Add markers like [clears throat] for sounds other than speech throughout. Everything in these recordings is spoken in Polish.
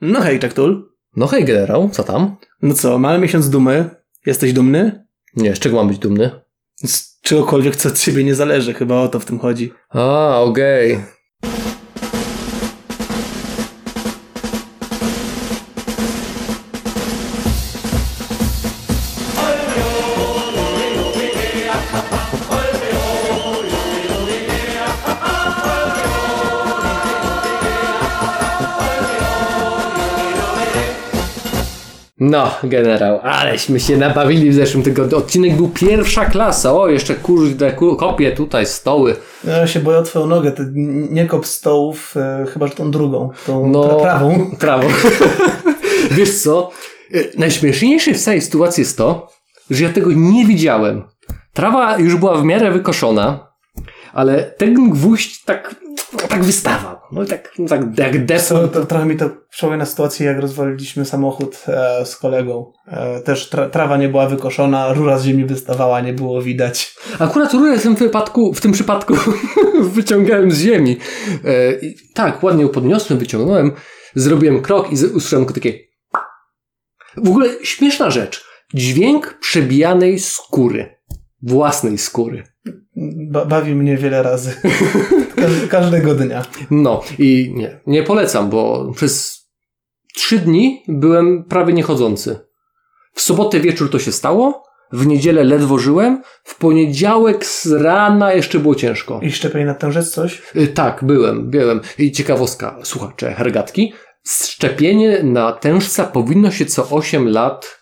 No hej, Czektul. No hej, generał, co tam? No co, mamy miesiąc dumy. Jesteś dumny? Nie, z czego mam być dumny? Z czegokolwiek, co od ciebie nie zależy. Chyba o to w tym chodzi. A, okej. No, generał, aleśmy się nabawili w zeszłym tygodniu. Odcinek był pierwsza klasa. O, jeszcze kurde, ku- kopię tutaj stoły. Ja się boję o twoją nogę. Ty nie kop stołów, e, chyba że tą drugą, tą No, pra- prawą. [laughs] Prawo. [laughs] Wiesz co? Y, Najśmieszniejsze w całej sytuacji jest to, że ja tego nie widziałem. Trawa już była w miarę wykoszona, ale ten gwóźdź tak, tak wystawał. No i tak, no tak jak. Co, to, trochę mi to przypomina sytuację, jak rozwaliliśmy samochód e, z kolegą. E, też tra- trawa nie była wykoszona, rura z ziemi wystawała, nie było widać. Akurat rurę w tym wypadku, w tym przypadku [laughs] wyciągałem z ziemi. E, tak, ładnie ją podniosłem, wyciągnąłem, zrobiłem krok i usłyszałem tylko takie... W ogóle śmieszna rzecz. Dźwięk przebijanej skóry. Własnej skóry. Ba- bawi mnie wiele razy. [laughs] Każ- każdego dnia. No i nie, nie polecam, bo przez trzy dni byłem prawie niechodzący. W sobotę wieczór to się stało, w niedzielę ledwo żyłem, w poniedziałek z rana jeszcze było ciężko. I szczepień na tężec coś? Y, Tak, byłem, byłem. I ciekawostka, słuchacze, hergatki. Szczepienie na tężca powinno się co 8 lat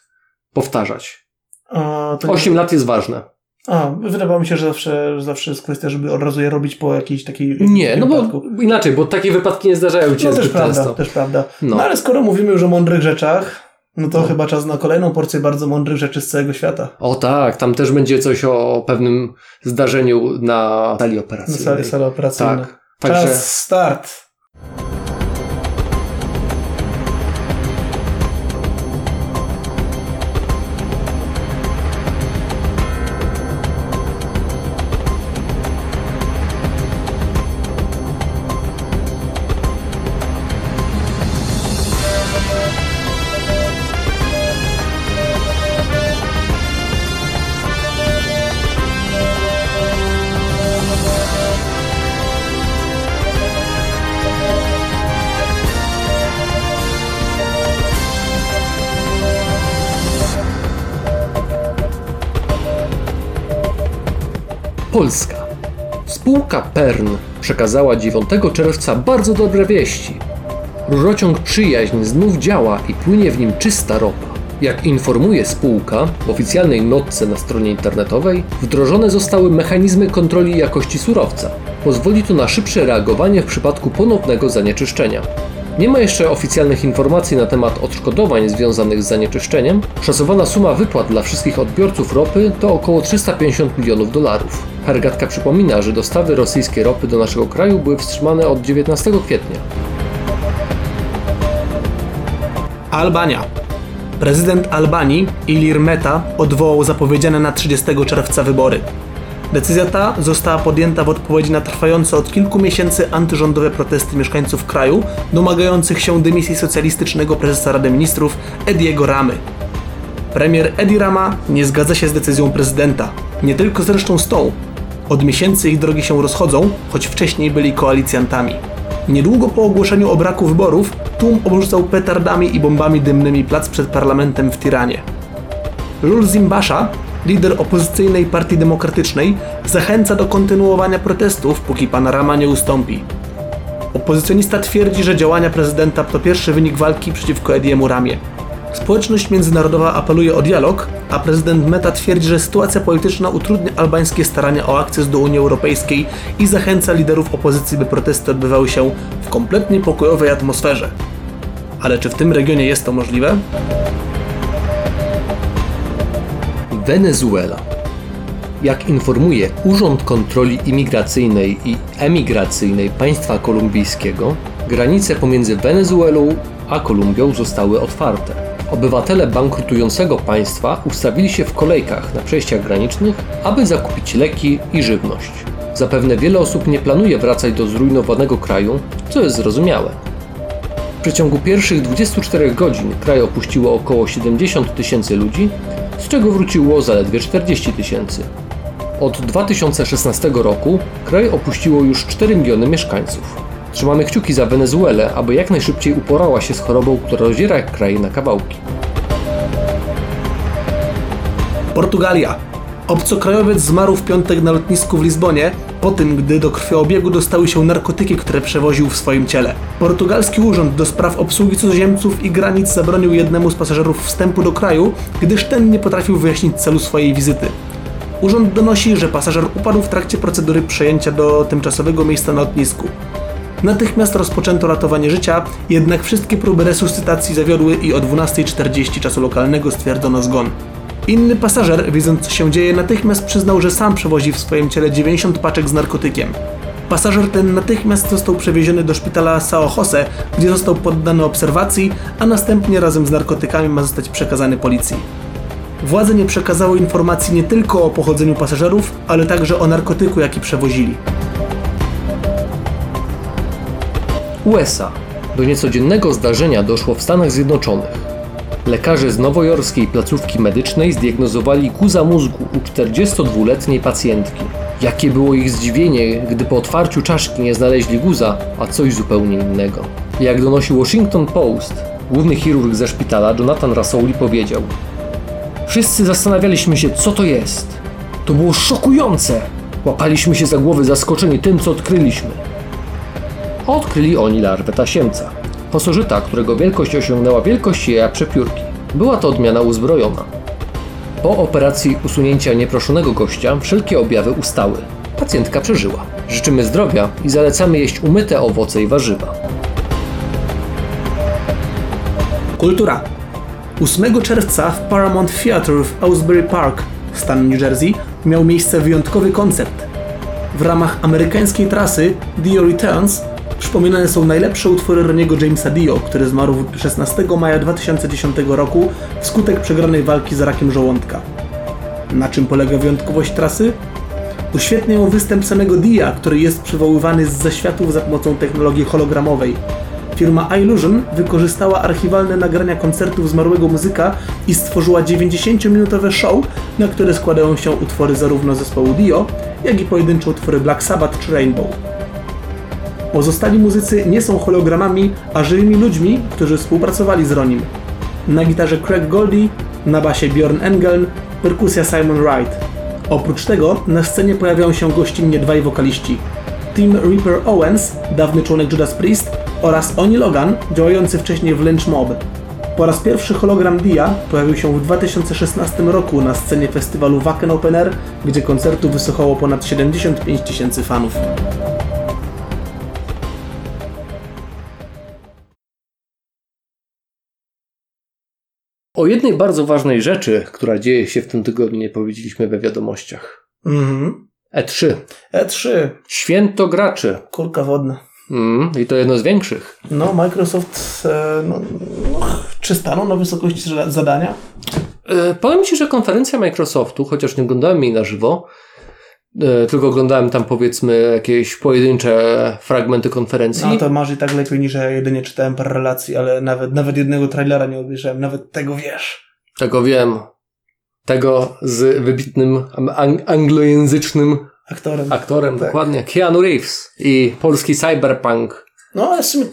powtarzać. A, to 8 lat jest ważne. A, wydawało mi się, że zawsze, że zawsze jest kwestia, żeby od razu je robić po jakiejś takiej Nie, no bo wypadku. inaczej, bo takie wypadki nie zdarzają się No też prawda, często. też prawda. No. No. ale skoro mówimy już o mądrych rzeczach, no to No. chyba czas na kolejną porcję bardzo mądrych rzeczy z całego świata. O tak, tam też będzie coś o pewnym zdarzeniu na sali Na operacyjnej. sali, sali operacyjnej. Tak, także Czas start. Polska. Spółka Pern przekazała 9 czerwca bardzo dobre wieści. Rurociąg Przyjaźń znów działa i płynie w nim czysta ropa. Jak informuje spółka w oficjalnej notce na stronie internetowej, wdrożone zostały mechanizmy kontroli jakości surowca. Pozwoli to na szybsze reagowanie w przypadku ponownego zanieczyszczenia. Nie ma jeszcze oficjalnych informacji na temat odszkodowań związanych z zanieczyszczeniem. Szacowana suma wypłat dla wszystkich odbiorców ropy to około 350 milionów dolarów. Hergatka przypomina, że dostawy rosyjskiej ropy do naszego kraju były wstrzymane od 19 kwietnia. Albania. Prezydent Albanii Ilir Meta odwołał zapowiedziane na 30 czerwca wybory. Decyzja ta została podjęta w odpowiedzi na trwające od kilku miesięcy antyrządowe protesty mieszkańców kraju domagających się dymisji socjalistycznego prezesa Rady Ministrów Ediego Ramy. Premier Edi Rama nie zgadza się z decyzją prezydenta. Nie tylko zresztą z tą. Od miesięcy ich drogi się rozchodzą, choć wcześniej byli koalicjantami. Niedługo po ogłoszeniu o braku wyborów, tłum obrzucał petardami i bombami dymnymi plac przed parlamentem w Tiranie. Lulzim Basha, lider opozycyjnej Partii Demokratycznej, zachęca do kontynuowania protestów, póki pan Rama nie ustąpi. Opozycjonista twierdzi, że działania prezydenta to pierwszy wynik walki przeciwko Ediemu Ramie. Społeczność międzynarodowa apeluje o dialog, a prezydent Meta twierdzi, że sytuacja polityczna utrudnia albańskie starania o akces do Unii Europejskiej i zachęca liderów opozycji, by protesty odbywały się w kompletnie pokojowej atmosferze. Ale czy w tym regionie jest to możliwe? Wenezuela. Jak informuje Urząd Kontroli Imigracyjnej i Emigracyjnej państwa kolumbijskiego, granice pomiędzy Wenezuelą a Kolumbią zostały otwarte. Obywatele bankrutującego państwa ustawili się w kolejkach na przejściach granicznych, aby zakupić leki i żywność. Zapewne wiele osób nie planuje wracać do zrujnowanego kraju, co jest zrozumiałe. W przeciągu pierwszych 24 godzin kraj opuściło około 70 tysięcy ludzi, z czego wróciło zaledwie 40 tysięcy. Od 2016 roku kraj opuściło już 4 miliony mieszkańców. Trzymamy kciuki za Wenezuelę, aby jak najszybciej uporała się z chorobą, która rozdziera kraj na kawałki. Portugalia. Obcokrajowiec zmarł w piątek na lotnisku w Lizbonie, po tym gdy do krwioobiegu dostały się narkotyki, które przewoził w swoim ciele. Portugalski Urząd do Spraw Obsługi Cudzoziemców i Granic zabronił jednemu z pasażerów wstępu do kraju, gdyż ten nie potrafił wyjaśnić celu swojej wizyty. Urząd donosi, że pasażer upadł w trakcie procedury przejęcia do tymczasowego miejsca na lotnisku. Natychmiast rozpoczęto ratowanie życia, jednak wszystkie próby resuscytacji zawiodły i o 12.40 czasu lokalnego stwierdzono zgon. Inny pasażer, widząc co się dzieje, natychmiast przyznał, że sam przewozi w swoim ciele 90 paczek z narkotykiem. Pasażer ten natychmiast został przewieziony do szpitala Sao Jose, gdzie został poddany obserwacji, a następnie razem z narkotykami ma zostać przekazany policji. Władze nie przekazały informacji nie tylko o pochodzeniu pasażerów, ale także o narkotyku, jaki przewozili. USA. Do niecodziennego zdarzenia doszło w Stanach Zjednoczonych. Lekarze z nowojorskiej placówki medycznej zdiagnozowali guza mózgu u 42-letniej pacjentki. Jakie było ich zdziwienie, gdy po otwarciu czaszki nie znaleźli guza, a coś zupełnie innego. Jak donosi Washington Post, główny chirurg ze szpitala Jonathan Rasouli powiedział: Wszyscy zastanawialiśmy się, co to jest. To było szokujące. Łapaliśmy się za głowy zaskoczeni tym, co odkryliśmy. Odkryli oni larwę tasiemca. Pasożyta, którego wielkość osiągnęła wielkość jaja przepiórki. Była to odmiana uzbrojona. Po operacji usunięcia nieproszonego gościa wszelkie objawy ustały. Pacjentka przeżyła. Życzymy zdrowia i zalecamy jeść umyte owoce i warzywa. Kultura. 8 czerwca w Paramount Theatre w Ausbury Park, stan New Jersey, miał miejsce wyjątkowy koncert. W ramach amerykańskiej trasy Dio Returns przypominane są najlepsze utwory Roniego Jamesa Dio, który zmarł 16 maja 2010 roku wskutek przegranej walki z rakiem żołądka. Na czym polega wyjątkowość trasy? Uświetnią występ samego Dia, który jest przywoływany z zaświatów za pomocą technologii hologramowej. Firma Illusion wykorzystała archiwalne nagrania koncertów zmarłego muzyka i stworzyła 90-minutowe show, na które składają się utwory zarówno zespołu Dio, jak i pojedyncze utwory Black Sabbath czy Rainbow. Pozostali muzycy nie są hologramami, a żywymi ludźmi, którzy współpracowali z Ronim. Na gitarze Craig Goldie, na basie Bjorn Engeln, perkusja Simon Wright. Oprócz tego na scenie pojawiają się gościnnie dwaj wokaliści. Tim Reaper Owens, dawny członek Judas Priest oraz Oni Logan, działający wcześniej w Lynch Mob. Po raz pierwszy hologram Dia pojawił się w 2016 roku na scenie festiwalu Wacken Open Air, gdzie koncertu wysłuchało ponad 75 tysięcy fanów. O jednej bardzo ważnej rzeczy, która dzieje się w tym tygodniu, nie powiedzieliśmy we wiadomościach. Mhm. E3. E3, Święto graczy. kulka wodna. Mm, I to jedno z większych. No, Microsoft, e, no, no, czy stanął na wysokości za- zadania? E, powiem Ci, że konferencja Microsoftu, chociaż nie oglądałem jej na żywo, tylko oglądałem tam powiedzmy jakieś pojedyncze fragmenty konferencji. No to masz i tak lepiej niż ja jedynie czytałem parę relacji, ale nawet, nawet jednego trailera nie obejrzałem, nawet tego wiesz. Tego wiem. Tego z wybitnym ang- anglojęzycznym Aktorem. aktorem, Tak. dokładnie, Keanu Reeves i polski cyberpunk. No ale w sumie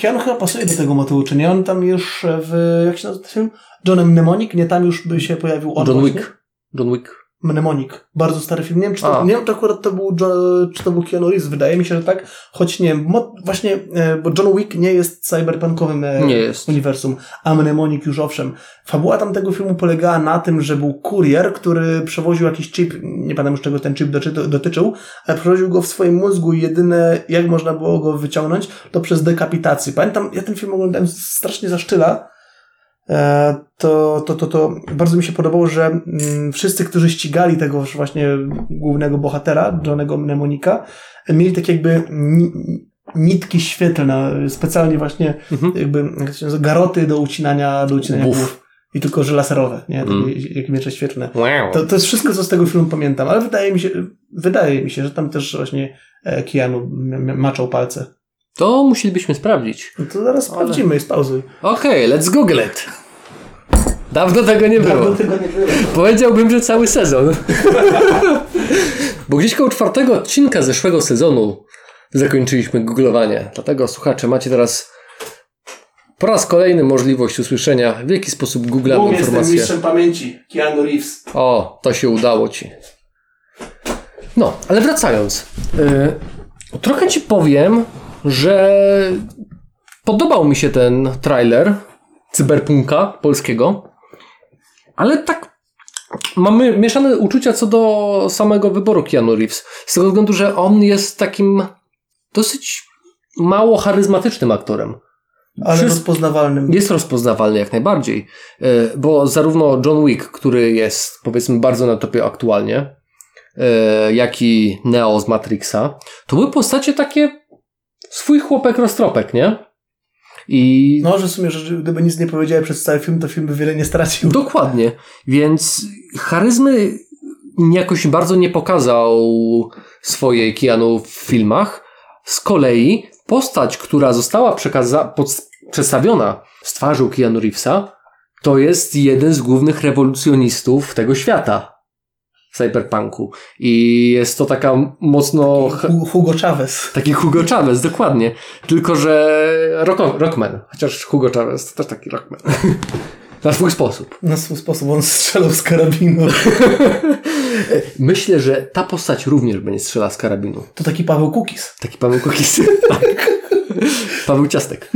Keanu chyba pasuje do tego motywu, czy nie? On tam już w, jak się nazywa film? Johnem Mnemonic? Nie, tam już by się pojawił on John właśnie? Wick. John Wick. Mnemonic. Bardzo stary film. Nie wiem, czy to, A. nie wiem, czy akurat to był, Jo- czy to był Keanu Reeves. Wydaje mi się, że tak. Choć nie wiem, mo- właśnie, e, bo John Wick nie jest cyberpunkowym e, Nie jest. uniwersum, a Mnemonic już owszem. Fabuła tamtego filmu polegała na tym, że był kurier, który przewoził jakiś chip, nie pamiętam już czego ten chip dotyczył, ale przewoził go w swoim mózgu i jedyne, jak można było go wyciągnąć, to przez dekapitację. Pamiętam, ja ten film oglądałem strasznie za sztyla, E, to, to, to, to bardzo mi się podobało, że mm, wszyscy, którzy ścigali tego właśnie głównego bohatera, Johnego Mnemonika, mieli tak jakby ni- nitki świetlne, specjalnie właśnie Mhm. jakby garoty do ucinania, do ucinania Buf. głów. I tylko, że laserowe, nie? Takie, Mm. Jak miecze świetlne. Wow. To, to jest wszystko, co z tego filmu pamiętam, ale wydaje mi się, wydaje mi się, że tam też właśnie e, Keanu maczał palce. To musielibyśmy sprawdzić. No to zaraz sprawdzimy i spauzuj. Okej, let's google it. Dawno tego nie było. Dawno tego nie było. Powiedziałbym, że cały sezon. Bo gdzieś koło czwartego odcinka zeszłego sezonu zakończyliśmy googlowanie. Dlatego słuchacze, macie teraz po raz kolejny możliwość usłyszenia, w jaki sposób googlamy jestem informacje. mistrzem pamięci. Keanu Reeves. O, to się udało ci. No, ale wracając. Yy, trochę ci powiem, że podobał mi się ten trailer cyberpunka polskiego, ale tak mamy mieszane uczucia co do samego wyboru Keanu Reeves. Z tego względu, że on jest takim dosyć mało charyzmatycznym aktorem. Ale Wszyscy- rozpoznawalnym. Jest rozpoznawalny jak najbardziej, e, bo zarówno John Wick, który jest powiedzmy bardzo na topie aktualnie, e, jak i Neo z Matrixa, to były postacie takie swój chłopek roztropek, nie? I No, że w sumie, że gdyby nic nie powiedział przez cały film, to film by wiele nie stracił. dokładnie, więc charyzmy jakoś bardzo nie pokazał swojej Keanu w filmach. Z kolei postać, która została przekaza- pod- przedstawiona z twarzą Keanu Reevesa, to jest jeden z głównych rewolucjonistów tego świata. Cyberpunku. I jest to taka mocno. Hu- Hugo Chavez. Taki Hugo Chavez, dokładnie. Tylko, że rock, rockman. Chociaż Hugo Chavez to też taki rockman. [laughs] Na swój sposób. Na swój sposób on strzelał z karabinu. [laughs] Myślę, że ta postać również będzie strzelała z karabinu. To taki Paweł Kukis. Taki Paweł Kukis. [laughs] Tak. Paweł Ciastek.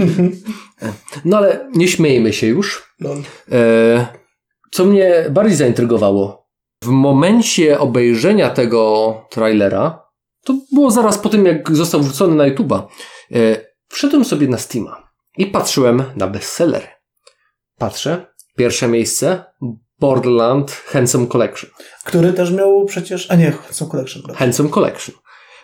No ale nie śmiejmy się już. E, co mnie bardziej zaintrygowało, w momencie obejrzenia tego trailera, to było zaraz po tym, jak został wrzucony na YouTube'a, e, wszedłem sobie na Steama i patrzyłem na bestsellery. Patrzę, pierwsze miejsce, Borderland Handsome Collection. Który też miał przecież... A nie, są Collection. dobra. Handsome Collection.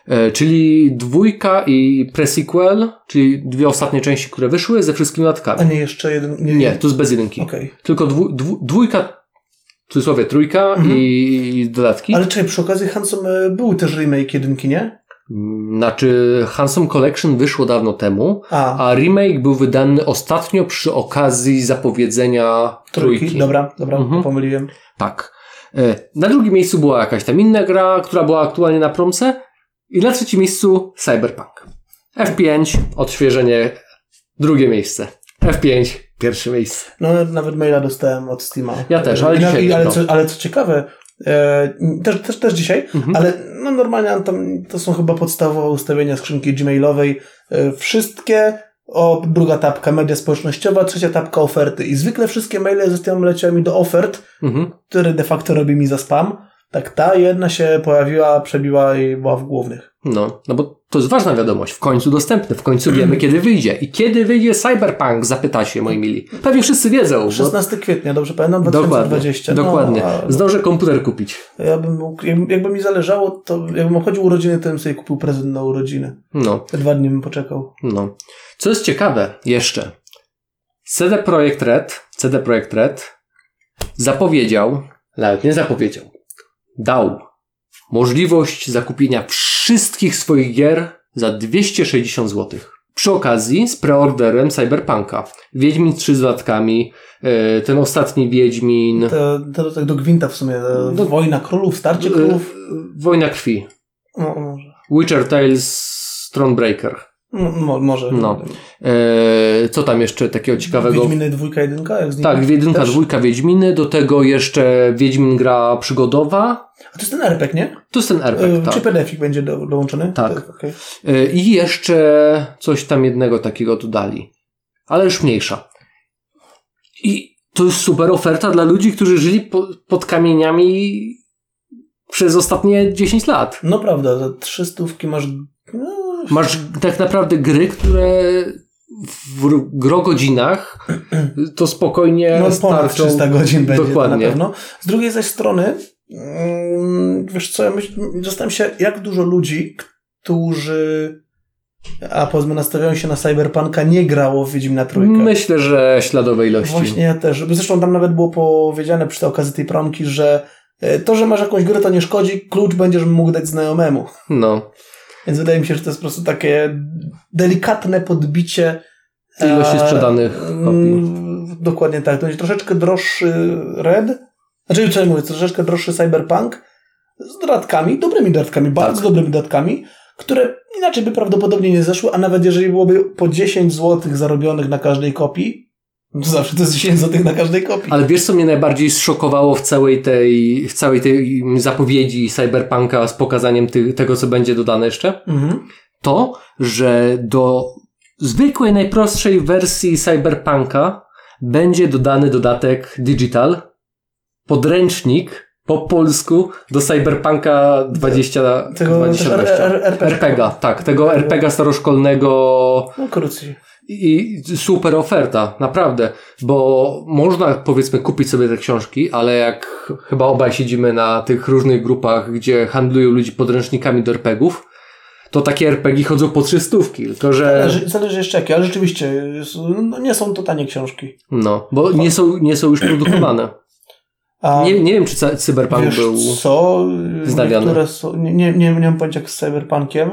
E, Czyli dwójka i prequel, czyli dwie ostatnie części, które wyszły ze wszystkimi A dodatkami. nie, jeszcze jeden... Nie, Nie, to jest bez jedynki. Okej. Tylko dwu, dwu, dwójka, w cudzysłowie trójka i, i dodatki. Ale czekaj, przy okazji Handsome e, były też remake jedynki, nie? Znaczy, Handsome Collection wyszło dawno temu, A, a remake był wydany ostatnio przy okazji zapowiedzenia trójki. trójki. Dobra, dobra, Mhm. pomyliłem. Tak. E, Na drugim miejscu była jakaś tam inna gra, która była aktualnie na promce. I na trzecim miejscu Cyberpunk. F5, odświeżenie, drugie miejsce. F5, pierwsze miejsce. No, nawet maila dostałem od Steama. Ja też, ale I dzisiaj ale, tylko. co, ale co ciekawe, e, też, też, też dzisiaj, Mhm. ale no normalnie tam, to są chyba podstawowe ustawienia skrzynki gmailowej. E, wszystkie, o, druga tapka media społecznościowa, trzecia tapka oferty. I zwykle wszystkie maile ze Steamem leciały mi do ofert, Mhm. który de facto robi mi za spam. Tak, ta jedna się pojawiła, przebiła i była w głównych. No, no bo to jest ważna wiadomość. W końcu dostępny, w końcu wiemy, [clears throat] kiedy wyjdzie. I kiedy wyjdzie Cyberpunk, zapytacie, moi mili. Pewnie wszyscy wiedzą. Bo... 16 kwietnia, dobrze pamiętam? Dokładnie, 2020. dokładnie. No, a- Zdążę komputer kupić. ja bym mógł, jakby, jakby mi zależało, to jakbym obchodził urodziny, to bym sobie kupił prezent na urodziny. No, Te dwa dni bym poczekał. no. Co jest ciekawe jeszcze, CD Projekt Red, CD Projekt Red zapowiedział, nawet nie zapowiedział, dał możliwość zakupienia wszystkich swoich gier za 260 zł. Przy okazji z preorderem Cyberpunka. Wiedźmin 3 z dodatkami, e, ten ostatni Wiedźmin, To, to tak do gwinta w sumie. e, Do- Wojna królów, starcie e, królów. Wojna Krwi, No, może. Witcher Tales, Thronebreaker. No, mo, może. No. E, co tam jeszcze takiego ciekawego? Wiedźminy dwójka, jedynka? Jak z? Tak, jedynka, dwójka Wiedźminy, do tego jeszcze Wiedźmin gra przygodowa. A to jest ten RPG, nie? To jest ten E, RPG, Czy tak. PDF będzie do, dołączony? Tak. To- okej. E, I jeszcze coś tam jednego takiego dodali. Ale już mniejsza. I to jest super oferta dla ludzi, którzy żyli po, pod kamieniami przez ostatnie 10 lat. No prawda, za trzy stówki masz... No, Masz tak naprawdę gry, które w gro godzinach to spokojnie no ponad starczą. 300 godzin będzie Dokładnie. na pewno. Z drugiej zaś strony, wiesz co, ja myśl, zastanawiam się, jak dużo ludzi, którzy a powiedzmy nastawiają się na Cyberpunka, nie grało w Wiedźmina Trójkę. Myślę, że śladowej ilości. Właśnie ja też. Zresztą tam nawet było powiedziane przy tej okazji tej promki, że e, to, że masz jakąś grę, to nie szkodzi, klucz będziesz mógł dać znajomemu. No. Więc wydaje mi się, że to jest po prostu takie delikatne podbicie Ilości e, sprzedanych kopii. mm, Dokładnie tak. To będzie troszeczkę droższy Red, znaczy co ja mówię, troszeczkę droższy Cyberpunk z dodatkami, dobrymi dodatkami, bardzo dobrymi dodatkami, które inaczej by prawdopodobnie nie zeszły, a nawet jeżeli byłoby po 10 zł zarobionych na każdej kopii, to zawsze to jest 10 zł na każdej kopii. Ale wiesz, co mnie najbardziej zszokowało w całej tej, w całej tej zapowiedzi Cyberpunka z pokazaniem ty, tego, co będzie dodane jeszcze? Mhm. To, że do zwykłej, najprostszej wersji Cyberpunka będzie dodany dodatek digital, podręcznik po polsku do Cyberpunka 20, Tego też 2020. R- R- RPG. RPGa, tak, tego RPGa staroszkolnego No krócej. i super oferta, naprawdę, bo można powiedzmy kupić sobie te książki, ale jak chyba obaj siedzimy na tych różnych grupach, gdzie handlują ludzi podręcznikami do RPGów, to takie RPG chodzą po trzystówki, tylko że Zależy, zależy jeszcze jakie, ale rzeczywiście no, nie są to tanie książki. no, bo nie są, nie są już produkowane. A Nie, nie wiem, czy cy- Cyberpunk był... co? są, nie, nie, nie, mam pojęcia jak z Cyberpunkiem,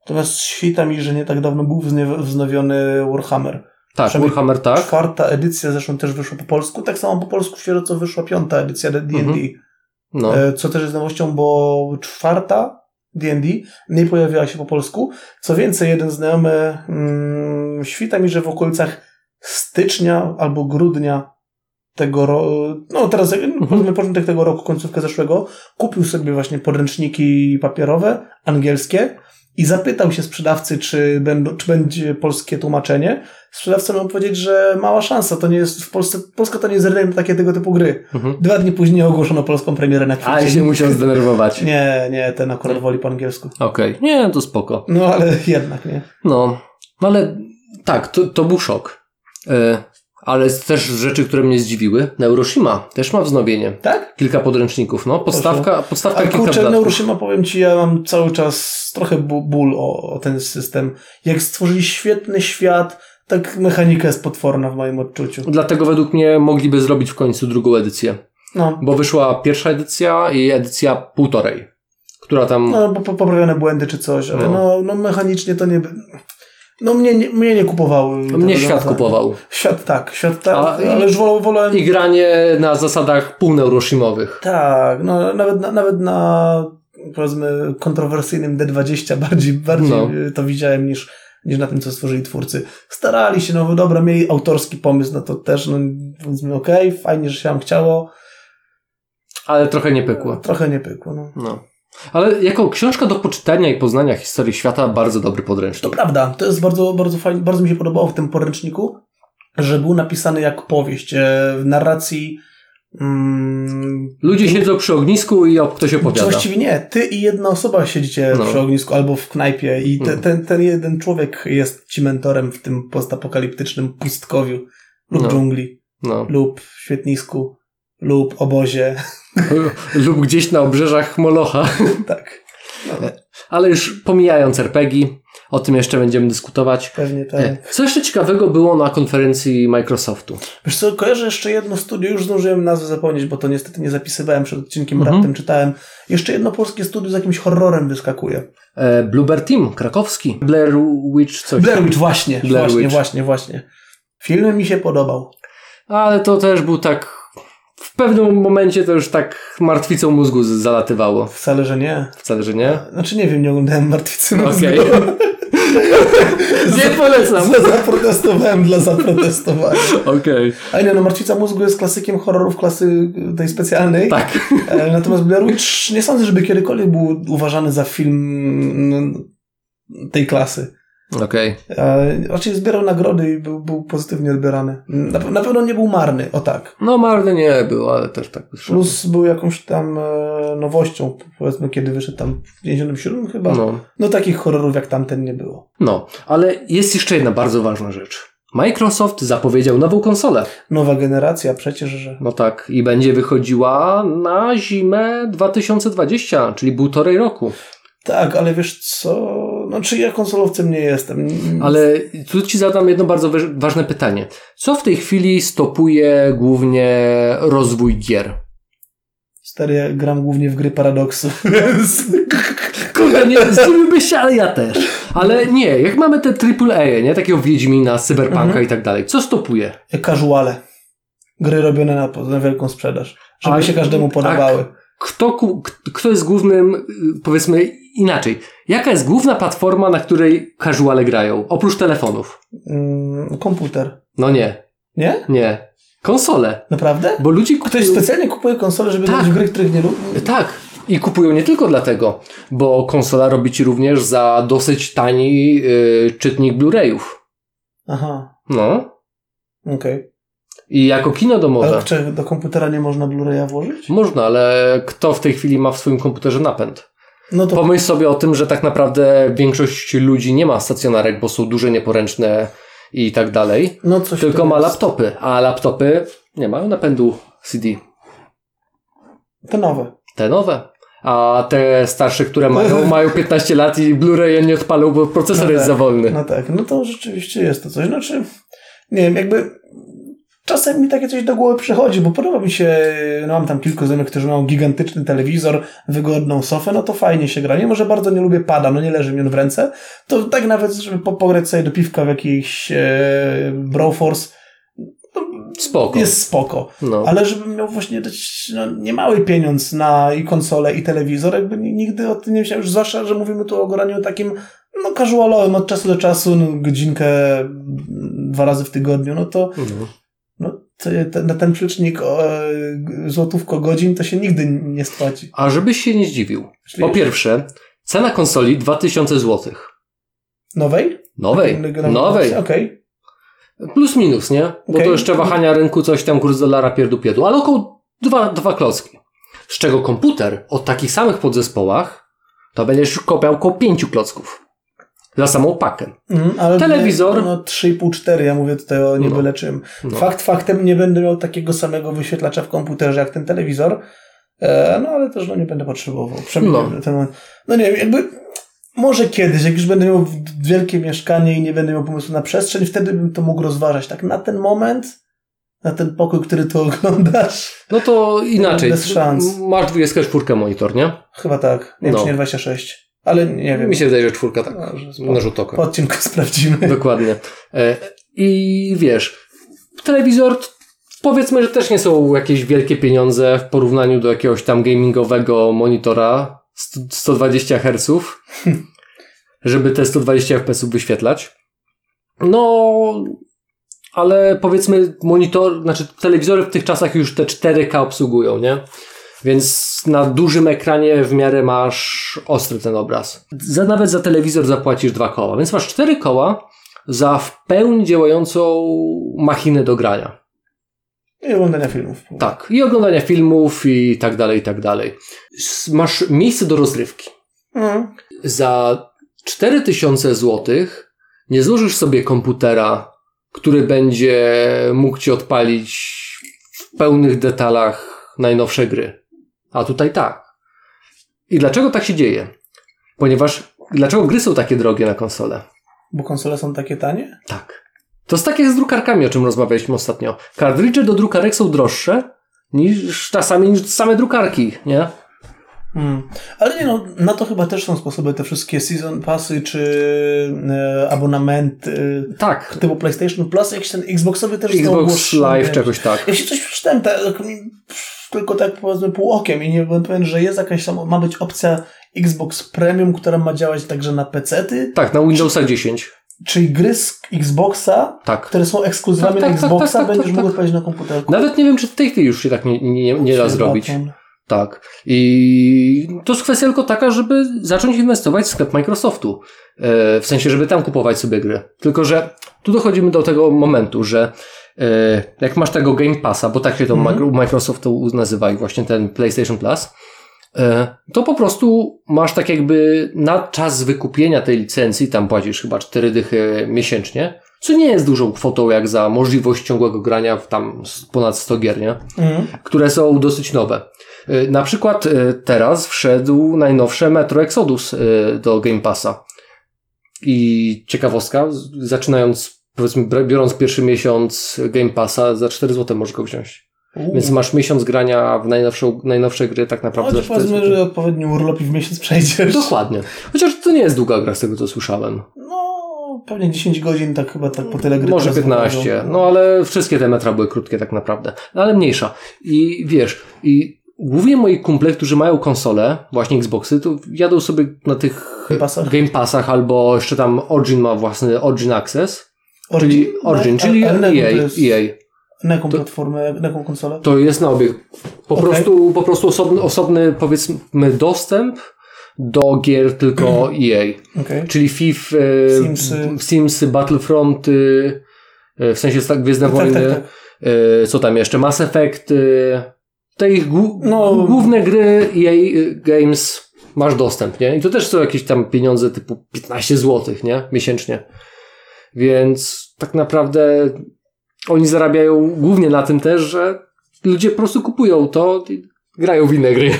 natomiast świta mi, że nie tak dawno był wznowiony Warhammer. Tak, przynajmniej Warhammer tak. Czwarta edycja zresztą też wyszła po polsku, tak samo po polsku świeżo wyszła piąta edycja D&D, Mhm. No, e, co też jest nowością, bo czwarta D&D nie pojawiła się po polsku. Co więcej, jeden znajomy mm, świta mi, że w okolicach stycznia albo grudnia tego roku, no teraz powiedzmy początek tego roku, końcówkę zeszłego, kupił sobie właśnie podręczniki papierowe, angielskie i zapytał się sprzedawcy, czy, będą, czy będzie polskie tłumaczenie. Sprzedawca miał powiedzieć, że mała szansa, to nie jest w Polsce, Polska to nie jest rynek takie tego typu gry. mhm. Dwa dni później ogłoszono polską premierę na Ale kwiecień. się musiał zdenerwować. [laughs] Nie, nie, ten akurat woli po angielsku. Okej, nie, to spoko. No ale jednak nie. No, no ale tak, to, to był szok. E, ale też rzeczy, które mnie zdziwiły. Neuroshima też ma wznowienie. Tak? Kilka podręczników, no. Podstawka, podstawka A kilka kurczę. Neuroshima, powiem Ci, ja mam cały czas trochę ból o, o ten system. Jak stworzyli świetny świat, tak mechanika jest potworna w moim odczuciu. Dlatego według mnie mogliby zrobić w końcu drugą edycję. No, Bo wyszła pierwsza edycja i edycja półtorej, która tam... no bo po- poprawione błędy czy coś, ale No. no, no mechanicznie to nie... No mnie, nie, mnie nie kupowały. mnie tego świat rozwiązania. kupował. Świat tak, świat tak, A, i- ale już wolę, wolę I granie na zasadach półneuroshimowych. Tak, no nawet na, nawet na powiedzmy kontrowersyjnym D20 bardziej, bardziej No. y, to widziałem niż, niż na tym, co stworzyli twórcy. Starali się, no dobra, mieli autorski pomysł, no to też, no powiedzmy okej, fajnie, że się wam chciało, Ale trochę nie pykło. trochę nie pykło, no. No. Ale jako książka do poczytania i poznania historii świata, bardzo dobry To podręcznik. prawda, to jest bardzo, bardzo fajnie, bardzo mi się podobało w tym podręczniku, że był napisany jak powieść, e, w narracji mm, Ludzie siedzą przy ognisku i ktoś opowiada. Właściwie nie. Ty i jedna osoba siedzicie No. przy ognisku albo w knajpie i te, Mhm. ten, ten jeden człowiek jest ci mentorem w tym postapokaliptycznym pustkowiu lub No. dżungli, No. lub świetnisku, lub obozie. [laughs] Lub gdzieś na obrzeżach Molocha. [laughs] tak. Ale już pomijając RPG, o tym jeszcze będziemy dyskutować. Pewnie tak. E, Co jeszcze ciekawego było na konferencji Microsoftu? Wiesz co, kojarzę jeszcze jedno studio, już zdążyłem nazwę zapomnieć, bo to niestety nie zapisywałem przed odcinkiem, Mhm. raptem czytałem. Jeszcze jedno polskie studio z jakimś horrorem wyskakuje. E, Bluebird Team, krakowski. Blair Witch, coś. Blair Witch, właśnie, Blair właśnie, Witch. właśnie, właśnie. Film mi się podobał. Ale to też był tak... W pewnym momencie to już tak martwicą mózgu zalatywało. Wcale, że nie. Wcale, że nie? Znaczy nie wiem, nie oglądałem Martwicy Okej. Mózgu. [laughs] Nie polecam. Za- Zaprotestowałem dla zaprotestowania. Okej. A nie, no Martwica Mózgu jest klasykiem horrorów klasy tej specjalnej. Tak. E, Natomiast Blair Witch nie sądzę, żeby kiedykolwiek był uważany za film tej klasy. Okej. E, Raczej zbierał nagrody i był, był pozytywnie odbierany. Na, na pewno nie był marny, o tak. No marny nie był, ale też tak wyszło. Plus był jakąś tam e, nowością, powiedzmy, kiedy wyszedł tam w 97 chyba. No. No. takich horrorów jak tamten nie było. no, ale jest jeszcze jedna bardzo ważna rzecz. Microsoft zapowiedział nową konsolę. Nowa generacja przecież, że... No tak, i będzie wychodziła na zimę 2020, czyli półtorej roku. Tak, ale wiesz co? No, czy ja konsolowcem nie jestem. Ale tu ci zadam jedno bardzo wa- ważne pytanie. Co w tej chwili stopuje głównie rozwój gier? Stary, ja gram głównie w gry paradoksu, więc [laughs] Kurde, nie zdziwiłbyś się, ale ja też. Ale nie, jak mamy te AAA, nie? Takiego Wiedźmina, Cyberpunka Mhm. i tak dalej. Co stopuje? Casuale. Gry robione na, na wielką sprzedaż. Żeby A- się każdemu podobały. Kto, kto jest głównym, y, powiedzmy inaczej, jaka jest główna platforma, na której casuale grają? Oprócz telefonów. Mm, komputer. No nie, Nie? nie. Konsole. Naprawdę? Bo ludzie kupują... Ktoś specjalnie kupuje konsole, żeby Tak. gry, których nie lubi? Tak. I kupują nie tylko dlatego, bo konsola robi ci również za dosyć tani y, czytnik Blu-rayów. Aha, No. okej. I jako kino domowe. Ale czy do komputera nie można Blu-raya włożyć? Można, ale kto w tej chwili ma w swoim komputerze napęd? No to Pomyśl sobie o tym, że tak naprawdę większość ludzi nie ma stacjonarek, bo są duże, nieporęczne i tak dalej. no coś Tylko ma jest. laptopy, a laptopy nie mają napędu CD. Te nowe. Te nowe. A te starsze, które mają, [laughs] mają 15 lat i Blu-ray nie odpalą, bo procesor No jest tak, za wolny. No tak, no to rzeczywiście jest to coś. Znaczy, nie wiem, jakby czasem mi takie coś do głowy przychodzi, bo podoba mi się, no mam tam kilku znajomych, którzy mają gigantyczny telewizor, wygodną sofę, no to fajnie się gra. Mimo, że bardzo nie lubię pada, no nie leży mi on w ręce, to tak nawet, żeby po- pograć sobie do piwka w jakiś e, Broforce, Spoko. jest spoko. No. Ale żebym miał właśnie dać no, niemały pieniądz na i konsolę, i telewizor, jakby ni- nigdy o tym nie myślałem, już zwłaszcza, że mówimy tu o graniu takim no casualowym od czasu do czasu, no, godzinkę mm, dwa razy w tygodniu, no to Mhm. no, na ten przycznik e, złotówko godzin to się nigdy nie spłaci. A żebyś się nie zdziwił. Czyli Po pierwsze, cena konsoli 2000 zł. nowej? Nowej. Nowej. Okej. Plus minus, nie? Bo Okej. to jeszcze wahania rynku, coś tam, kurs dolara, pierdu piedu, ale około dwa, dwa klocki. Z czego komputer o takich samych podzespołach to będziesz kopiał około pięciu klocków. Za samą pakę. Ale Telewizor. Nie, no 3,5-4, ja mówię tutaj o nie No. czym. No. Fakt faktem nie będę miał takiego samego wyświetlacza w komputerze jak ten telewizor, e, no ale też no, nie będę potrzebował. Przynajmniej No. ten moment. No nie wiem, jakby może kiedyś, jak już będę miał wielkie mieszkanie i nie będę miał pomysłu na przestrzeń, wtedy bym to mógł rozważać. Tak na ten moment, na ten pokój, który tu [laughs] oglądasz, No to inaczej. Bez szans. Masz 24 monitor, nie? chyba tak. Nie No. czy nie 26. Ale nie wiem. Mi się wydaje, że czwórka tak. No. Na rzut oka. Po odcinku [laughs] sprawdzimy. Dokładnie. E, I wiesz, telewizor powiedzmy, że też nie są jakieś wielkie pieniądze w porównaniu do jakiegoś tam gamingowego monitora st- 120 Hz, żeby te 120 fps wyświetlać. No, ale powiedzmy monitor, znaczy telewizory w tych czasach już te 4K obsługują, nie? Więc na dużym ekranie w miarę masz ostry ten obraz. Za, nawet za telewizor zapłacisz dwa koła, więc masz cztery koła za w pełni działającą machinę do grania. I oglądania filmów. Tak, i oglądania filmów i tak dalej, i tak dalej. Masz miejsce do rozrywki. Mhm. Za 4000 zł nie złożysz sobie komputera, który będzie mógł ci odpalić w pełnych detalach najnowsze gry. A tutaj tak. I dlaczego tak się dzieje? Ponieważ dlaczego gry są takie drogie na konsolę? Bo konsole są takie tanie? Tak. To jest tak jak z drukarkami, o czym rozmawialiśmy ostatnio. Kartridże do drukarek są droższe niż czasami niż same drukarki, nie? Hmm. Ale nie no, na to chyba też są sposoby, te wszystkie season passy czy e, abonamenty Tak. typu PlayStation Plus, jakiś ten Xboxowy też Xbox. Live czy jakoś tak. Ja się coś przeczytałem, tak, tylko tak powiedzmy pół okiem i nie byłem pewien, że jest jakaś tam, ma być opcja Xbox Premium, która ma działać także na PC-ty, Tak, na Windowsa 10. czyli gry z Xboxa, Tak. które są ekskluzywami Tak, na tak, tak, Xboxa, tak, tak, będziesz tak, mógł odpalić na komputerku. Nawet nie wiem, czy w tej chwili już się tak nie, nie, nie da zrobić. Baton. Tak. I to jest kwestia tylko taka, żeby zacząć inwestować w sklep Microsoftu. E, W sensie, żeby tam kupować sobie gry. Tylko, że tu dochodzimy do tego momentu, że jak masz tego Game Passa, bo tak się to Mhm. u Microsoftu nazywa i właśnie ten PlayStation Plus, e, to po prostu masz tak jakby na czas wykupienia tej licencji, tam płacisz chyba 4 dychy miesięcznie, co nie jest dużą kwotą jak za możliwość ciągłego grania w tam ponad 100 gier, nie? Mhm. które są dosyć nowe. Y, Na przykład teraz wszedł najnowsze Metro Exodus do Game Passa. I ciekawostka, zaczynając, powiedzmy, biorąc pierwszy miesiąc Game Passa, za 4 zł możesz go wziąć. Uuu. Więc masz miesiąc grania w najnowszą, najnowsze gry tak naprawdę. Chociaż powiedzmy, że odpowiedni urlop i w miesiąc przejdziesz. Dokładnie. Chociaż to nie jest długa gra z tego, co słyszałem. No, pewnie 10 godzin, tak chyba tak po tyle gry. Może teraz 15. wychodzą. No ale wszystkie te metra były krótkie tak naprawdę. No ale mniejsza. I wiesz, i głównie moi kumple, którzy mają konsole, właśnie Xboxy, to jadą sobie na tych Game Passach? Game Passach albo jeszcze tam Origin ma własny Origin Access. Czyli Origin, czyli ale- ale EA. to jest- EA. Na jaką platformę, na jaką konsolę? To jest na obieg. Po Okej. prostu, po prostu osobny, osobny, powiedzmy, dostęp do gier tylko EA. Okej. Czyli FIFA, Simsy. Simsy Battlefronty, e, w sensie tak Gwiezdne Tak, Wojny, tak, tak. e, co tam jeszcze, Mass Effect, e, te ich głu- No. główne gry EA Games masz dostęp, nie? I to też są jakieś tam pieniądze typu 15 zł, nie? Miesięcznie. Więc tak naprawdę oni zarabiają głównie na tym też, że ludzie po prostu kupują to i grają w inne gry.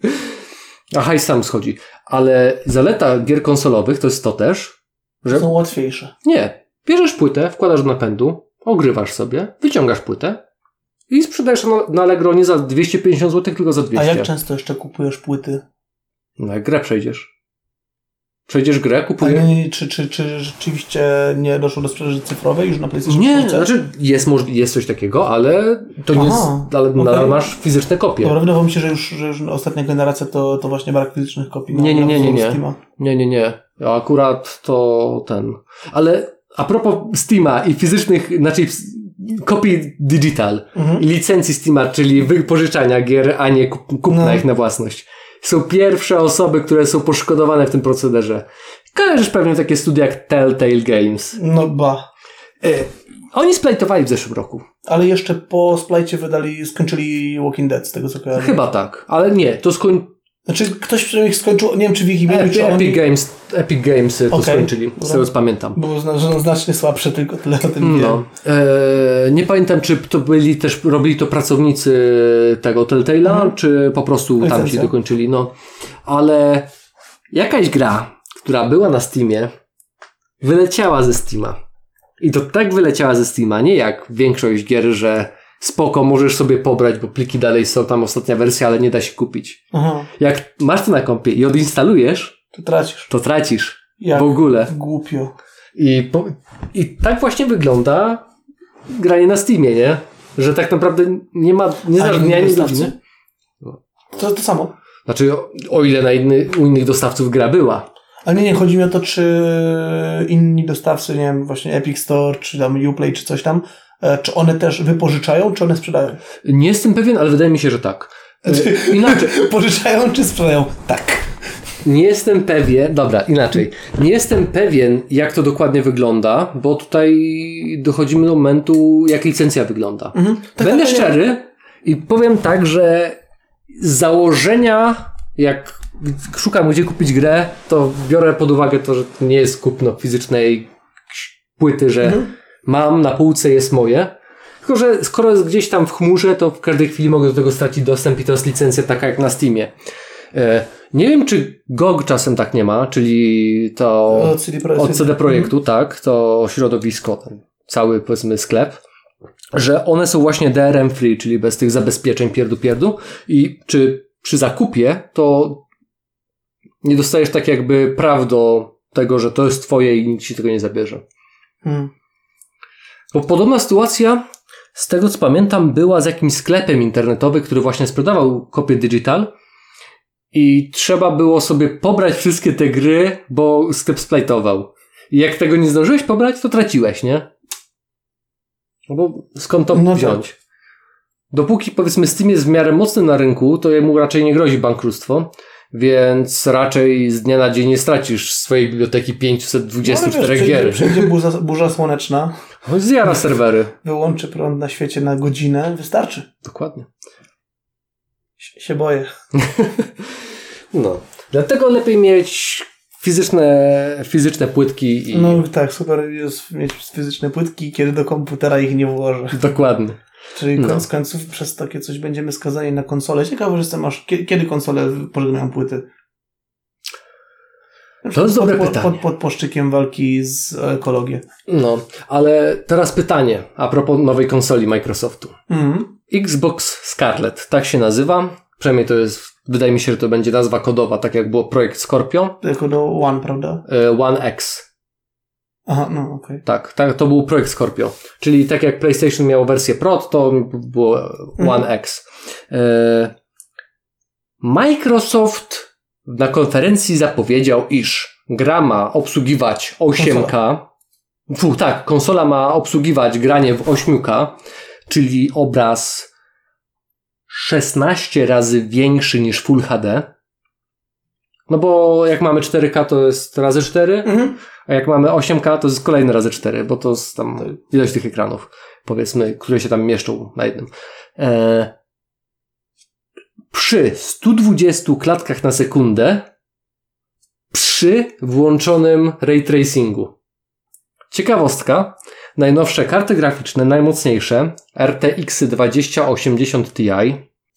[laughs] A hajs sam schodzi. Ale zaleta gier konsolowych to jest to też, że Są łatwiejsze. nie. Bierzesz płytę, wkładasz do napędu, ogrywasz sobie, wyciągasz płytę i sprzedajesz na, na Allegro nie za 250 zł, tylko za 200. A jak często jeszcze kupujesz płyty? No jak grę przejdziesz. Przejdziesz grę, A kupujesz... nie, czy, czy, czy rzeczywiście nie doszło do sprzedaży cyfrowej już na PlayStation Nie, 4? znaczy jest, jest coś takiego, ale to nie Aha, jest, ale okej. nadal masz fizyczne kopie. Dobra, wydawało mi się, że już, że już ostatnia generacja to, to właśnie brak fizycznych kopii. Nie, nie, nie, nie, nie. Steama. Nie, nie, nie. Akurat to ten. Ale a propos Steama i fizycznych, znaczy kopii digital Mhm. i licencji Steama, czyli wypożyczania gier, a nie kup, kupna No. ich na własność. Są pierwsze osoby, które są poszkodowane w tym procederze. Kojarzysz pewnie takie studia jak Telltale Games. No ba. E, oni splajtowali w zeszłym roku. Ale jeszcze po splajcie wydali, skończyli Walking Dead, z tego co kojarzę. Chyba tak, ale nie, to skoń... Znaczy, ktoś przynajmniej skończył, nie wiem czy w ich imieniu, czy oni... Epic Games, Epic Games to Okej, skończyli, z tego co pamiętam. Było znacznie słabsze, tylko tyle o tym. No. E, nie pamiętam, czy to byli też, robili to pracownicy tego Telltale'a, Mhm. czy po prostu tamci Licencja. dokończyli, no. Ale jakaś gra, która była na Steamie, wyleciała ze Steama. I to tak wyleciała ze Steama, nie jak większość gier, że spoko, możesz sobie pobrać, bo pliki dalej są, tam ostatnia wersja, ale nie da się kupić. Aha, Jak masz to na kompie i odinstalujesz, to tracisz. to tracisz. Jak W ogóle. głupio. I, po, I tak właśnie wygląda granie na Steamie, nie? Że tak naprawdę nie ma, nie inni dnia, nie godziny. To to samo. Znaczy, o, o ile na inny, u innych dostawców gra była. Ale nie, nie, chodzi mi o to, czy inni dostawcy, nie wiem, właśnie Epic Store, czy tam Uplay, czy coś tam, czy one też wypożyczają, czy one sprzedają? Nie jestem pewien, ale wydaje mi się, że tak. E, inaczej, [laughs] Pożyczają, czy sprzedają? Tak. nie jestem pewien, dobra, inaczej. Nie jestem pewien, jak to dokładnie wygląda, bo tutaj dochodzimy do momentu, jak licencja wygląda. Mhm. Tak, Będę tak, szczery i powiem tak, że z założenia, jak szukam gdzie kupić grę, to biorę pod uwagę to, że to nie jest kupno fizycznej płyty, że Mhm. Mam na półce, jest moje. Tylko, że skoro jest gdzieś tam w chmurze, to w każdej chwili mogę do tego stracić dostęp i to jest licencja taka jak na Steamie. E, nie wiem, czy GOG czasem tak nie ma, czyli to Od CD Projektu. od CD Projektu, tak, to środowisko, ten cały powiedzmy sklep, że one są właśnie DRM free, czyli bez tych zabezpieczeń pierdu pierdu i czy przy zakupie to nie dostajesz tak jakby praw do tego, że to jest twoje i nikt ci tego nie zabierze. Mhm. Bo podobna sytuacja, z tego co pamiętam, była z jakimś sklepem internetowym, który właśnie sprzedawał kopię digital i trzeba było sobie pobrać wszystkie te gry, bo sklep splajtował. I jak tego nie zdążyłeś pobrać, to traciłeś, nie? No bo skąd to No tak. wziąć? Dopóki powiedzmy Steam jest w miarę mocny na rynku, to jemu raczej nie grozi bankructwo, więc raczej z dnia na dzień nie stracisz swojej biblioteki 524 No, wiesz, gier. Przyjdzie burza, burza słoneczna, Zjara serwery. wyłączy prąd na świecie na godzinę, wystarczy. Dokładnie. Się, się boję. [laughs] No. Dlatego lepiej mieć fizyczne, fizyczne płytki i... No tak, super jest mieć fizyczne płytki, kiedy do komputera ich nie włożę. Dokładnie. Czyli No. koniec końców przez takie coś będziemy skazani na konsolę. Ciekawe, że jestem aż kiedy, kiedy konsole pożegnają płyty? To jest dobre pod, pytanie. Pod, pod płaszczykiem walki z ekologią. No, ale teraz pytanie a propos nowej konsoli Microsoftu. Mhm. Xbox Scarlet, tak się nazywa. Przynajmniej to jest, wydaje mi się, że to będzie nazwa kodowa, tak jak było projekt Scorpion. Tylko do One, prawda? E, One X. Aha, no okej. Tak, tak, to był projekt Scorpio. Czyli tak jak PlayStation miało wersję Pro, to było One Mhm. X. E, Microsoft na konferencji zapowiedział, iż gra ma obsługiwać 8K. Fu, tak, konsola ma obsługiwać granie w 8K, czyli obraz 16 razy większy niż Full HD. No bo jak mamy 4K to jest razy 4, Mhm. a jak mamy 8K, to jest kolejne razy 4, bo to jest tam ilość tych ekranów, powiedzmy, które się tam mieszczą na jednym. E, przy 120 klatkach na sekundę, przy włączonym ray tracingu. Ciekawostka, najnowsze karty graficzne, najmocniejsze, RTX 2080 Ti,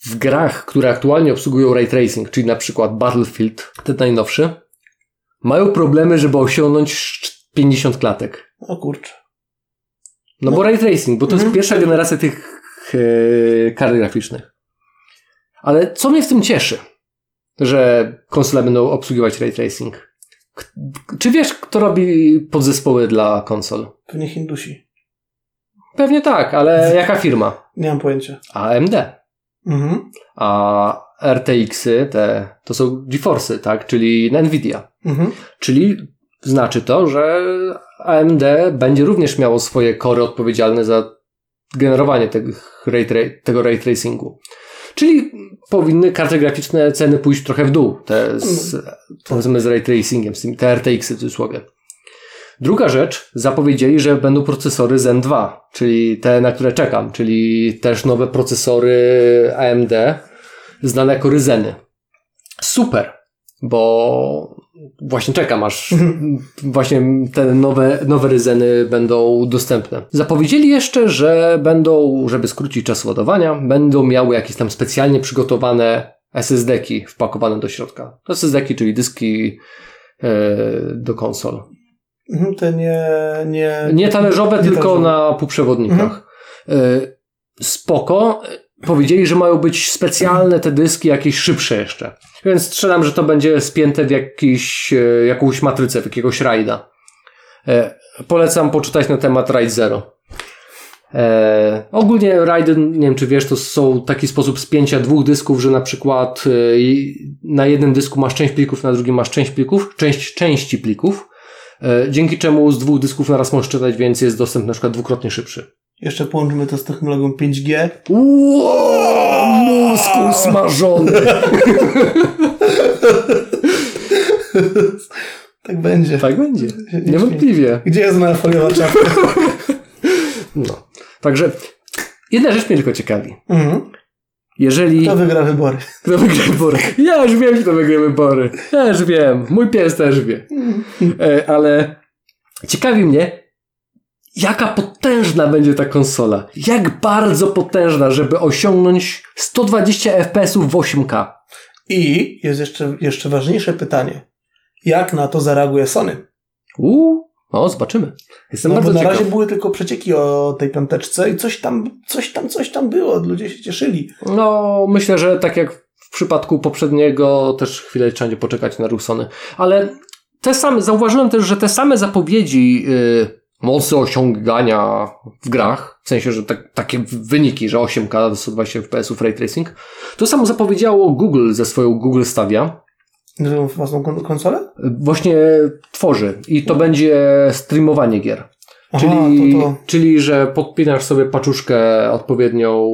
w grach, które aktualnie obsługują ray tracing, czyli na przykład Battlefield, ten najnowszy, mają problemy, żeby osiągnąć 50 klatek. O kurczę. No, No. bo ray tracing, bo to Mhm. jest pierwsza generacja tych e, kart graficznych. Ale co mnie w tym cieszy, że konsole będą obsługiwać ray tracing? Czy wiesz, kto robi podzespoły dla konsol? Pewnie Hindusi. Pewnie tak, ale [laughs] jaka firma? Nie mam pojęcia. AMD. Mhm. A RTX-y te, to są GeForce'y, tak? Czyli Nvidia. Mhm. Czyli znaczy to, że AMD będzie również miało swoje kory odpowiedzialne za generowanie tych ray tego ray tracingu. Czyli powinny karty graficzne ceny pójść trochę w dół, te z, powiedzmy z ray tracingiem, z tymi te RTX-y w cudzysłowie. Druga rzecz, zapowiedzieli, że będą procesory Zen 2, czyli te, na które czekam, czyli też nowe procesory AMD, znane jako Ryzeny. Super, bo właśnie czekam, aż właśnie te nowe, nowe Ryzeny będą dostępne. Zapowiedzieli jeszcze, że będą, żeby skrócić czas ładowania, będą miały jakieś tam specjalnie przygotowane SSD-ki wpakowane do środka. SSD-ki, czyli dyski e, do konsol. Mhm, Te nie... Nie, Nie talerzowe, nie tylko talerzowe. na półprzewodnikach. Y, Spoko. Powiedzieli, że mają być specjalne te dyski, jakieś szybsze jeszcze. Więc strzelam, że to będzie spięte w jakiś, e, jakąś matrycę, w jakiegoś rajda. E, Polecam poczytać na temat Raid Zero. E, ogólnie rajdy, nie wiem czy wiesz, to są taki sposób spięcia dwóch dysków, że na przykład e, na jednym dysku masz część plików, na drugim masz część plików, część części plików, e, dzięki czemu z dwóch dysków naraz możesz czytać, więc jest dostęp na przykład dwukrotnie szybszy. Jeszcze połączymy to z technologią 5G. Wow, mózg usmażony. [laughs] Tak będzie. Tak będzie. Nie Niewątpliwie. Gdzie jest moja foliowa czapka? [laughs] No. Także jedna rzecz mnie tylko ciekawi. Mhm. Jeżeli... Kto wygra wybory? Kto wygra wybory? Ja już wiem, kto wygra wybory. Ja już wiem. Mój pies też wie. E, ale ciekawi mnie, jaka potężna będzie ta konsola. Jak bardzo potężna, żeby osiągnąć 120 fps w 8K. I jest jeszcze, jeszcze ważniejsze pytanie. Jak na to zareaguje Sony? Uuu, no zobaczymy. Jestem No bo bardzo na ciekaw. razie były tylko przecieki o tej piąteczce i coś tam, coś tam, coś tam było. Ludzie się cieszyli. No, myślę, że tak jak w przypadku poprzedniego, też chwilę trzeba będzie poczekać na ruch Sony. Ale te same, zauważyłem też, że te same zapowiedzi yy, mocy osiągania w grach, w sensie, że tak, takie wyniki, że 8K, 120 fps, ray tracing, to samo zapowiedziało Google ze swoją Google Stadia. Własną kon- konsolę? Właśnie tworzy i to będzie streamowanie gier. Aha, Czyli, to, to. czyli, że podpinasz sobie paczuszkę odpowiednią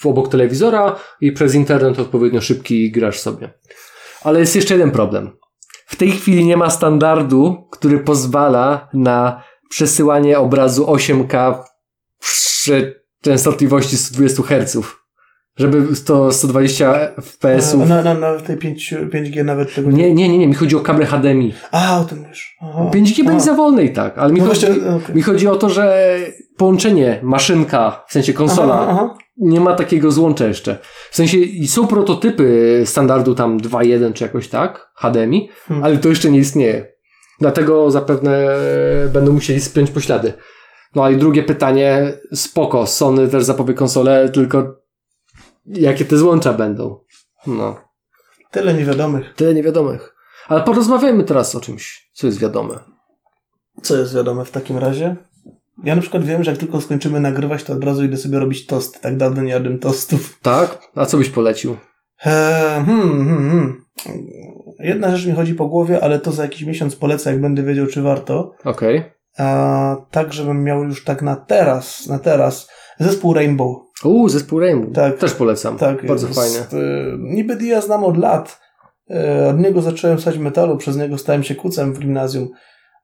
w obok telewizora i przez internet odpowiednio szybki grasz sobie. Ale jest jeszcze jeden problem. W tej chwili nie ma standardu, który pozwala na przesyłanie obrazu 8K przy częstotliwości 120 Hz. Żeby to 120 fps-ów. Na, na, na tej 5, 5G nawet tego Nie, nie, nie, nie, mi chodzi o kabel HDMI. A, o tym już. Aha. 5G będzie za wolne i tak, ale mi, No chodzi, właśnie, okej. mi chodzi o to, że połączenie maszynka, w sensie konsola, Aha, aha. nie ma takiego złącza jeszcze. W sensie są prototypy standardu tam 2.1 czy jakoś tak, HDMI, Hmm. ale to jeszcze nie istnieje. Dlatego zapewne będą musieli spiąć poślady. No a i drugie pytanie, spoko, Sony też zapowie konsolę, tylko jakie te złącza będą. No, Tyle niewiadomych. tyle niewiadomych. Ale porozmawiajmy teraz o czymś, co jest wiadome. Co jest wiadome w takim razie? Ja na przykład wiem, że jak tylko skończymy nagrywać, to od razu idę sobie robić tost. Tak dawno nie jadłem tostów. Tak? A co byś polecił? Eee, hmm, hmm, hmm. Jedna rzecz mi chodzi po głowie, ale to za jakiś miesiąc polecę, jak będę wiedział, czy warto. Okej. A, tak, żebym miał już tak na teraz, na teraz, zespół Rainbow. Uuu, zespół Rainbow. Tak. Też polecam. Tak, Bardzo jest, fajnie. e, Niby Dia znam od lat. E, Od niego zacząłem stać metalu, przez niego stałem się kucem w gimnazjum.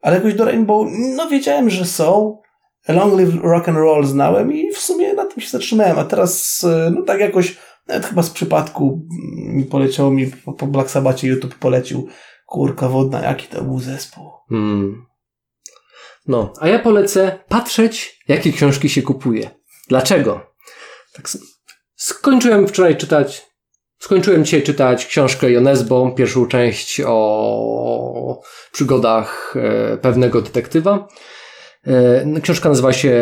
Ale jakoś do Rainbow, no wiedziałem, że są. Long Live Rock and Roll znałem i w sumie na tym się zatrzymałem. A teraz, e, no tak jakoś, nawet chyba z przypadku mm, mi poleciało mi po, po Black Sabbacie YouTube polecił kurka wodna, jaki to był zespół. Hmm. No, a ja polecę patrzeć, jakie książki się kupuje. Dlaczego? Tak, skończyłem wczoraj czytać, skończyłem dzisiaj czytać książkę Jonesbo, pierwszą część o przygodach e, pewnego detektywa. E, książka nazywa się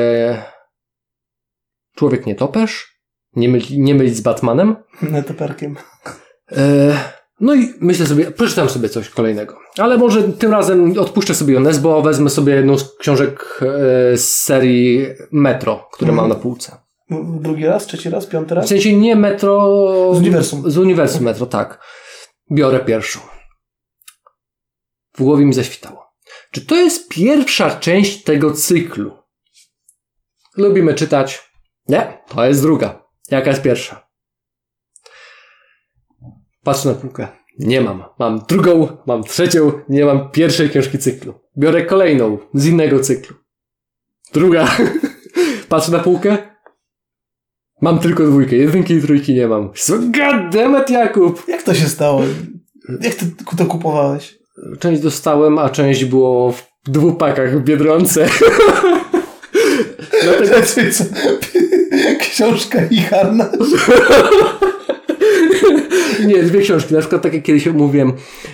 Człowiek nietoperz? Nie, myl, nie mylić z Batmanem. [laughs] Netoperkiem. E, No i myślę sobie, przeczytam sobie coś kolejnego. Ale może tym razem odpuszczę sobie Onesbo, wezmę sobie jedną z książek e, z serii Metro, które Mhm. mam na półce. Drugi raz, trzeci raz, piąty W raz? sensie nie Metro... Z uniwersum. Z uniwersum Metro, tak. Biorę pierwszą. W głowie mi zaświtało. Czy to jest pierwsza część tego cyklu? Lubimy czytać. Nie, to jest druga. Jaka jest pierwsza? Patrzę na półkę. Nie mam. Mam drugą, mam trzecią, nie mam pierwszej książki cyklu. Biorę kolejną z innego cyklu. Druga. [laughs] Patrzę na półkę. Mam tylko dwójkę. Jedynki i trójki nie mam. Goddammit, Jakub! Jak to się stało? Jak ty to kupowałeś? Część dostałem, a część było w dwóch pakach w Biedronce. [laughs] [laughs] Dlatego Książka i harnasz? [laughs] Nie, dwie książki. Na przykład tak jak kiedyś mówiłem,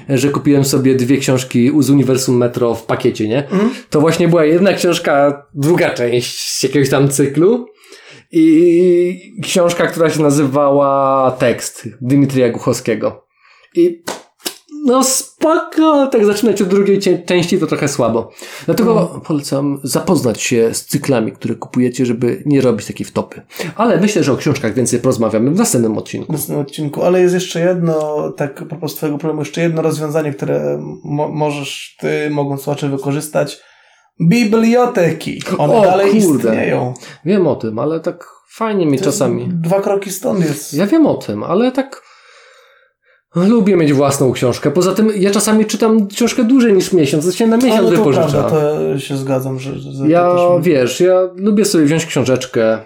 że kupiłem sobie dwie książki z Uniwersum Metro w pakiecie, nie? To właśnie była jedna książka, druga część z jakiegoś tam cyklu i książka, która się nazywała Tekst Dmitrija Głuchowskiego. I no spoko, tak zaczynać od drugiej części to trochę słabo. Dlatego polecam zapoznać się z cyklami, które kupujecie, żeby nie robić takiej wtopy. Ale myślę, że o książkach więcej porozmawiamy w następnym odcinku. w następnym odcinku, ale jest jeszcze jedno, tak a propos twojego problemu, jeszcze jedno rozwiązanie, które mo- możesz ty, mogą słuchacze wykorzystać. Biblioteki. One O, dalej kurde. istnieją. Wiem o tym, ale tak fajnie mi To czasami. Dwa kroki stąd jest. Ja wiem o tym, ale tak lubię mieć własną książkę. Poza tym ja czasami czytam książkę dłużej niż miesiąc, się na miesiąc no to wypożyczam. prawda, to się zgadzam, że, że Ja, wiesz, ja lubię sobie wziąć książeczkę,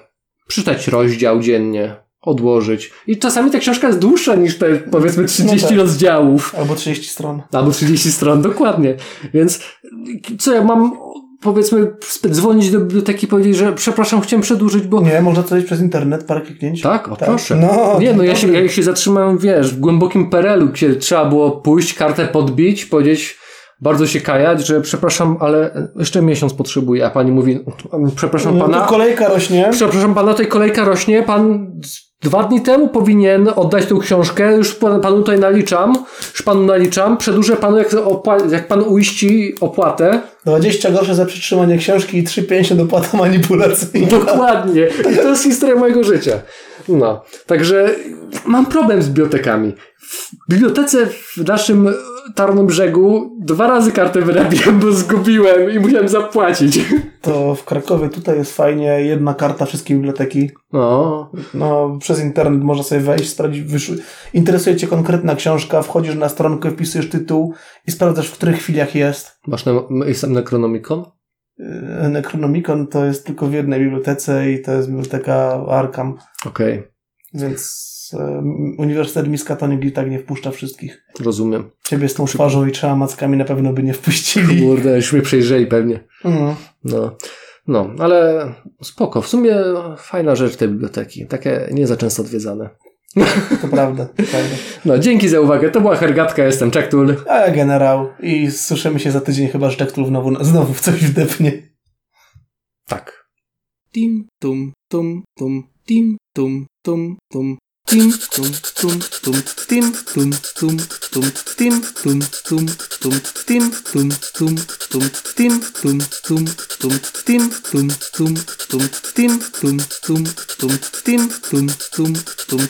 przeczytać rozdział dziennie, odłożyć. I czasami ta książka jest dłuższa niż te, powiedzmy, 30 No tak. rozdziałów. Albo 30 stron. Albo 30 stron, dokładnie. Więc co ja mam, powiedzmy, dzwonić do biblioteki i powiedzieć, że przepraszam, chciałem przedłużyć, bo... Nie, można zrobić przez internet, parę kliknięć. Tak? O, Tak. proszę. No, nie, no ja się, ja się zatrzymałem, wiesz, w głębokim perelu, gdzie trzeba było pójść, kartę podbić, powiedzieć, bardzo się kajać, że przepraszam, ale jeszcze miesiąc potrzebuję, a pani mówi, przepraszam No, pana, to kolejka rośnie. przepraszam pana, tutaj kolejka rośnie, pan dwa dni temu powinien oddać tą książkę, już pan- panu tutaj naliczam, już panu naliczam, przedłużę panu, jak, opła- jak pan uiści opłatę, 20 groszy za przytrzymanie książki i 3,50 opłata manipulacyjna. Dokładnie. I to jest historia mojego życia. No. Także mam problem z bibliotekami. W bibliotece w naszym Tarnym Brzegu dwa razy kartę wyrabiłem, bo zgubiłem i musiałem zapłacić. [laughs] To w Krakowie tutaj jest fajnie, jedna karta, wszystkie biblioteki. No. No, przez internet można sobie wejść, sprawdzić, wyszu- interesuje cię konkretna książka, wchodzisz na stronkę, wpisujesz tytuł i sprawdzasz, w których chwilach jest. Masz na, jest tam Necronomicon? Yy, Necronomicon to jest tylko w jednej bibliotece i to jest biblioteka Arkham, Okej, więc e, Uniwersytet Miskatonic i tak nie wpuszcza wszystkich. rozumiem. Ciebie z tą twarzą i trzema mackami na pewno by nie wpuścili. Kurde, już mnie przejrzeli pewnie. Mm. No. No, ale spoko. W sumie fajna rzecz te biblioteki. Takie nie za często odwiedzane. To prawda, to prawda. No, dzięki za uwagę. To była Hergatka, jestem Czektul. A ja generał i słyszymy się za tydzień, chyba że Tektul znowu, znowu w coś wdepnie. Tak. Tim, tum, tum, tum, tim, tum, tum, tum. Tim tum tum tum tim tum tum tum tim tum tum tum tim tum tum tum tim tum tum tum tim tum tum tum tim tum tum tum tim tum tum